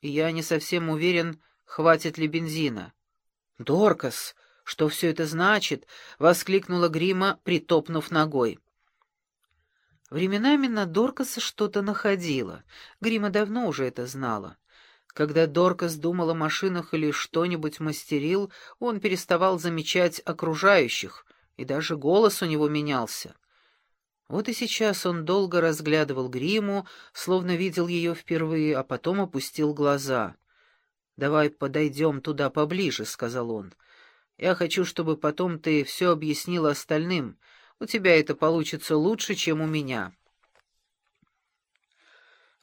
я не совсем уверен, хватит ли бензина. «Доркас, что все это значит?» — воскликнула Грима, притопнув ногой. Временами на Доркаса что-то находило. Грима давно уже это знала. Когда Доркас думал о машинах или что-нибудь мастерил, он переставал замечать окружающих, и даже голос у него менялся. Вот и сейчас он долго разглядывал гриму, словно видел ее впервые, а потом опустил глаза. «Давай подойдем туда поближе», — сказал он. «Я хочу, чтобы потом ты все объяснил остальным. У тебя это получится лучше, чем у меня».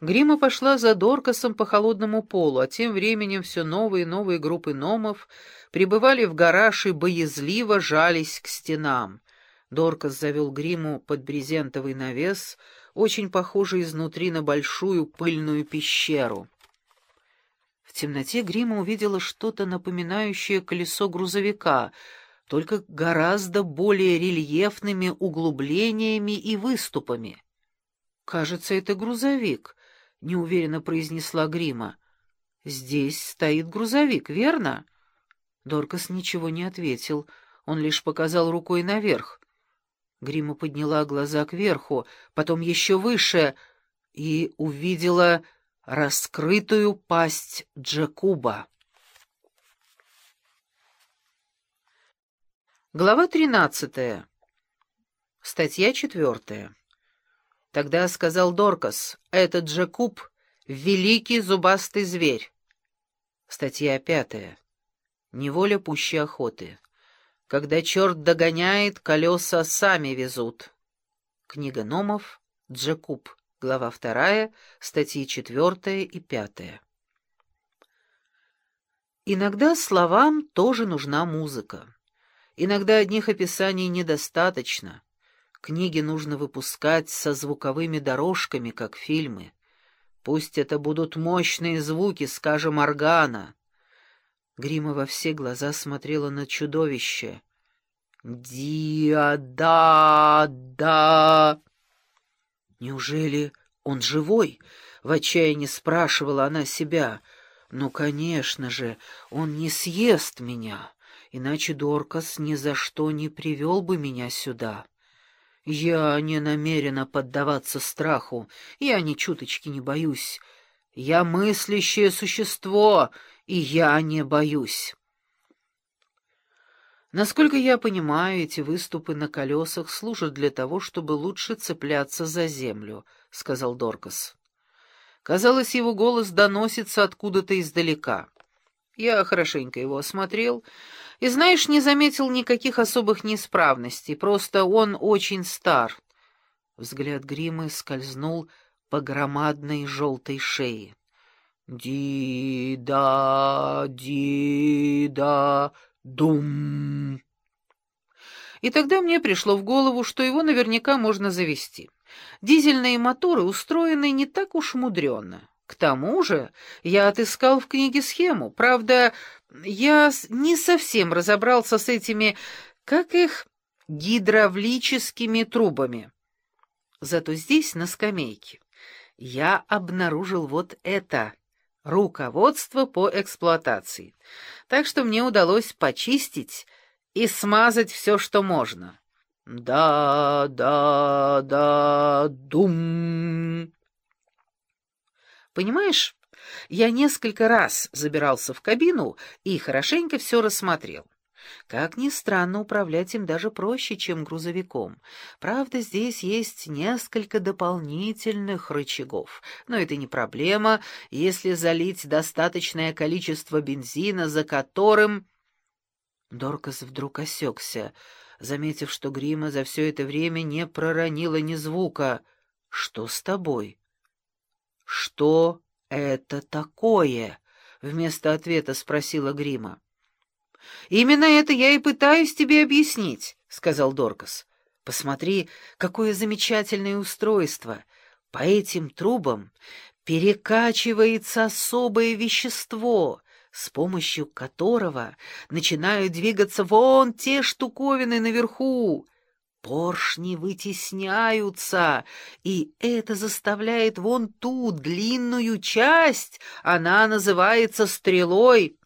Грима пошла за Доркасом по холодному полу, а тем временем все новые и новые группы номов прибывали в гараж и боязливо жались к стенам. Доркас завел гриму под брезентовый навес, очень похожий изнутри на большую пыльную пещеру. В темноте грима увидела что-то напоминающее колесо грузовика, только гораздо более рельефными углублениями и выступами. «Кажется, это грузовик», — неуверенно произнесла грима. «Здесь стоит грузовик, верно?» Доркас ничего не ответил, он лишь показал рукой наверх. Грима подняла глаза кверху, потом еще выше, и увидела раскрытую пасть Джакуба. Глава тринадцатая. Статья четвертая. Тогда сказал Доркас, этот Джакуб — великий зубастый зверь. Статья пятая. Неволя пущей охоты. Когда черт догоняет, колеса сами везут. Книга Номов, Джекуб, глава вторая, статьи четвертая и пятая. Иногда словам тоже нужна музыка. Иногда одних описаний недостаточно. Книги нужно выпускать со звуковыми дорожками, как фильмы. Пусть это будут мощные звуки, скажем, органа. Грима во все глаза смотрела на чудовище. «Ди-да-да!» «Неужели он живой?» — в отчаянии спрашивала она себя. «Ну, конечно же, он не съест меня, иначе Доркас ни за что не привел бы меня сюда». Я не намерена поддаваться страху, я ни чуточки не боюсь. Я мыслящее существо, и я не боюсь. Насколько я понимаю, эти выступы на колесах служат для того, чтобы лучше цепляться за землю, — сказал Доркас. Казалось, его голос доносится откуда-то издалека. Я хорошенько его осмотрел, и, знаешь, не заметил никаких особых неисправностей, просто он очень стар. Взгляд Гримы скользнул по громадной желтой шее. Ди-да, ди-да, дум. И тогда мне пришло в голову, что его наверняка можно завести. Дизельные моторы устроены не так уж мудрено. К тому же я отыскал в книге схему. Правда, я не совсем разобрался с этими, как их, гидравлическими трубами. Зато здесь, на скамейке, я обнаружил вот это — руководство по эксплуатации. Так что мне удалось почистить и смазать все, что можно. Да, да, да, дум. Понимаешь, я несколько раз забирался в кабину и хорошенько все рассмотрел. Как ни странно, управлять им даже проще, чем грузовиком. Правда, здесь есть несколько дополнительных рычагов, но это не проблема, если залить достаточное количество бензина, за которым... Доркас вдруг осекся, заметив, что Грима за все это время не проронила ни звука. «Что с тобой?» «Что это такое?» — вместо ответа спросила Грима. «Именно это я и пытаюсь тебе объяснить», — сказал Доркас. «Посмотри, какое замечательное устройство. По этим трубам перекачивается особое вещество, с помощью которого начинают двигаться вон те штуковины наверху. Поршни вытесняются, и это заставляет вон ту длинную часть, она называется стрелой.